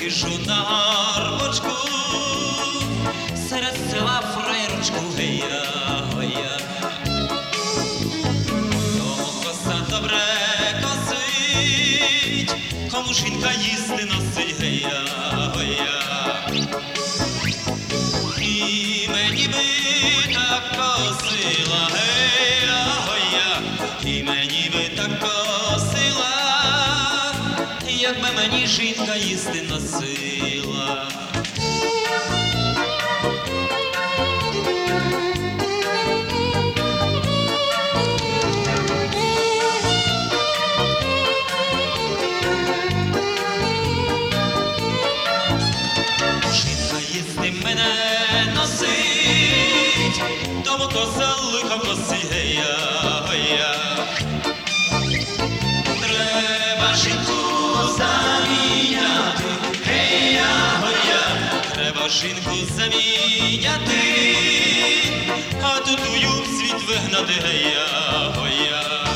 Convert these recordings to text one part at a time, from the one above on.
посижу на гарбочку, серед села фраєрочку гея, гоя. Кому коса добре косить, кому жінка їсти носить гея, гоя. І мені би так косила, гея, гоя, і мені би так косила, мені жінка їсти носила. Жінка їсти мене носить, тому коса лихо косіє. Треба жінку заміняти, жінку заміняти, а тутую в світ вигнати, гея, гоя.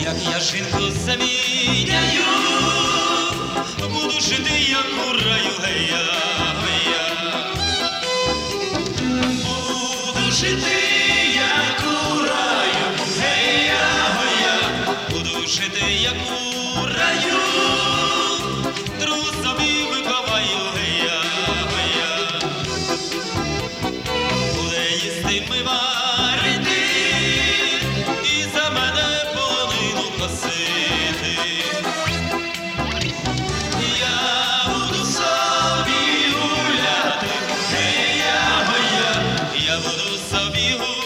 Як я жінку заміняю, жити, як у раю, гея, гоя, Буду жити, як у раю, друг собі виковаю, гея, собі гуляти,